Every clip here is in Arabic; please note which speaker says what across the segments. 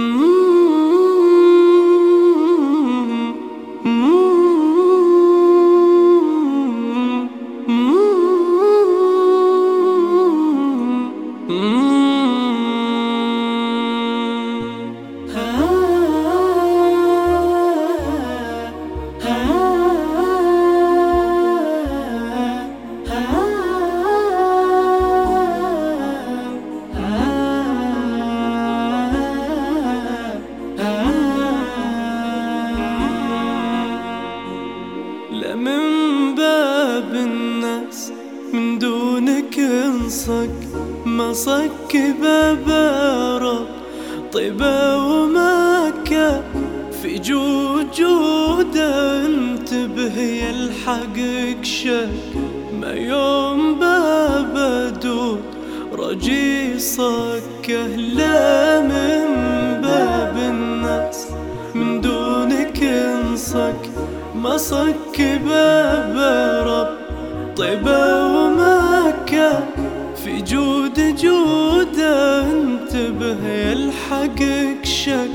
Speaker 1: Mm-hmm. من باب الناس من دونك انصك. ما صك باب رب طيبة ومكة في جود جود انتبه يلحقك شك. ما يوم باب دود رجي صكه لا من باب الناس من دونك انصك. ما صك باب رب طيبة ومكة في جود جود انتبه يلحقك شك.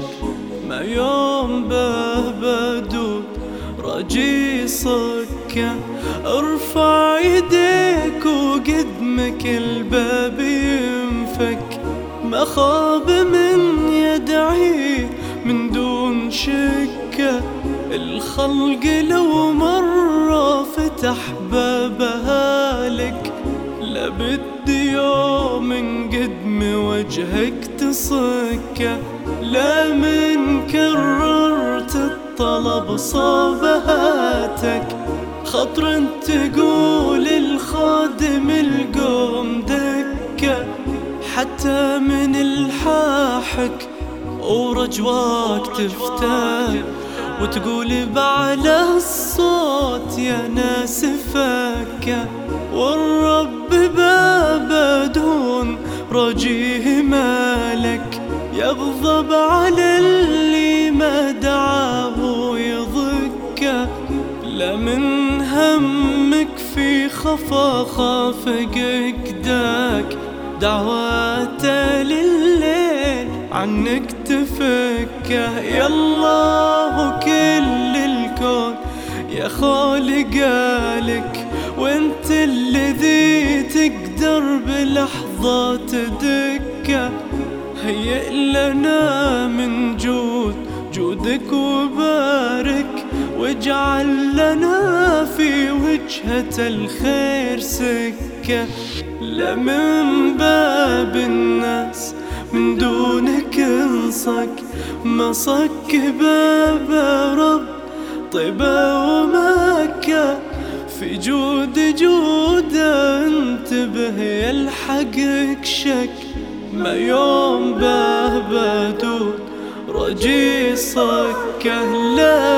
Speaker 1: ما يوم باب دود رجي صكة ارفع يديك وقدمك الباب ينفك. ما خاب من يدعي من دون شكه الخلق لو مرة فتح بابها لك لبدي يوم قدم وجهك تصكه لا من كررت الطلب صابهاتك خطر تقول الخادم القوم دكه حتى من الحاحك ورجواك تفتح وتقول بعلى الصوت يا ناس فكة والرب باب دون رجيه مالك يغضب على اللي ما دعاه يضكه لا من همك في خفا خافقك داك دعواته عنك تفكه يا الله كل الكون. يا خالقالك وانت الذي تقدر بلحظة تدكه هيئ لنا من جود جودك وبارك. واجعل لنا في وجهة الخير سكة. لمن باب الناس من دونك ما صك باب رب طيبة ومكة. في جود جود انتبه يلحقك شك. ما يوم باب دود رجي صكه لا